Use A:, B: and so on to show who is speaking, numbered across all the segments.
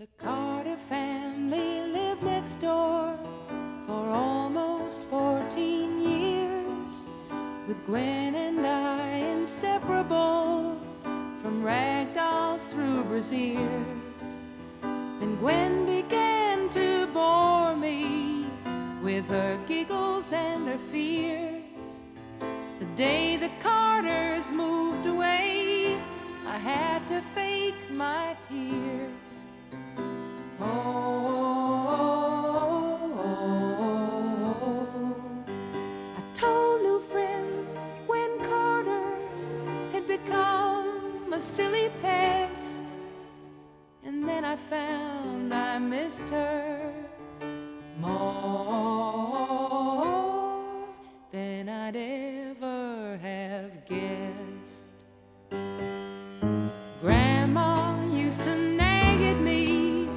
A: The Carter family lived next door for almost 14 years, with Gwen and I inseparable from rag dolls through brassieres. Then Gwen began to bore me with her giggles and her fears. The day the Carters moved away, silly past. And then I found I missed her more than I'd ever have guessed. Grandma used to nag at me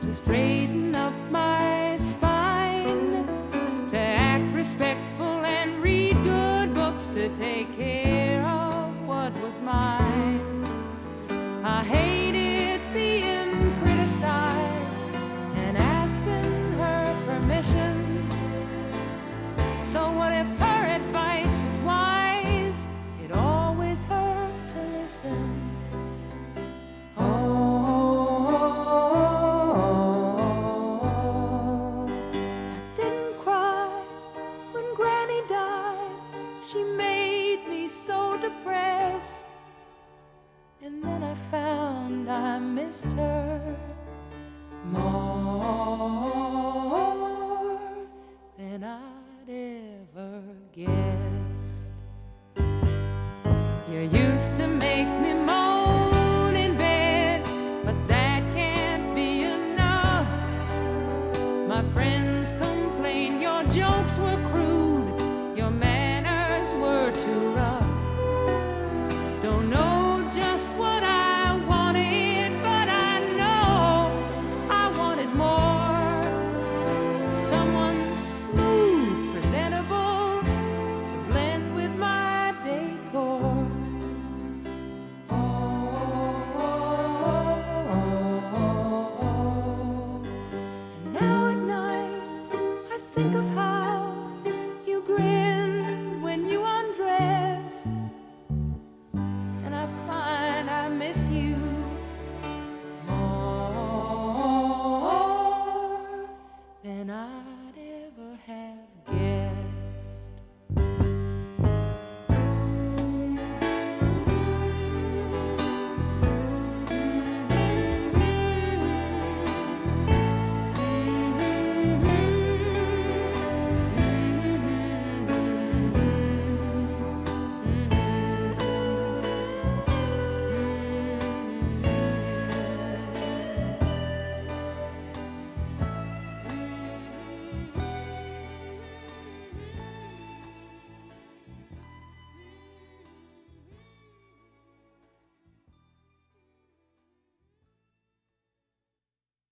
A: to straighten up my spine, to act respectful and read good books, to take care of what was mine. I hate it being criticized and asking her permission. So, what if her advice was wise? It always hurt to listen. to